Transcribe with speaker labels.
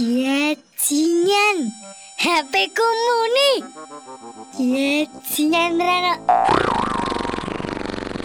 Speaker 1: Bajingan. HP ku muni. Bajingan Rano.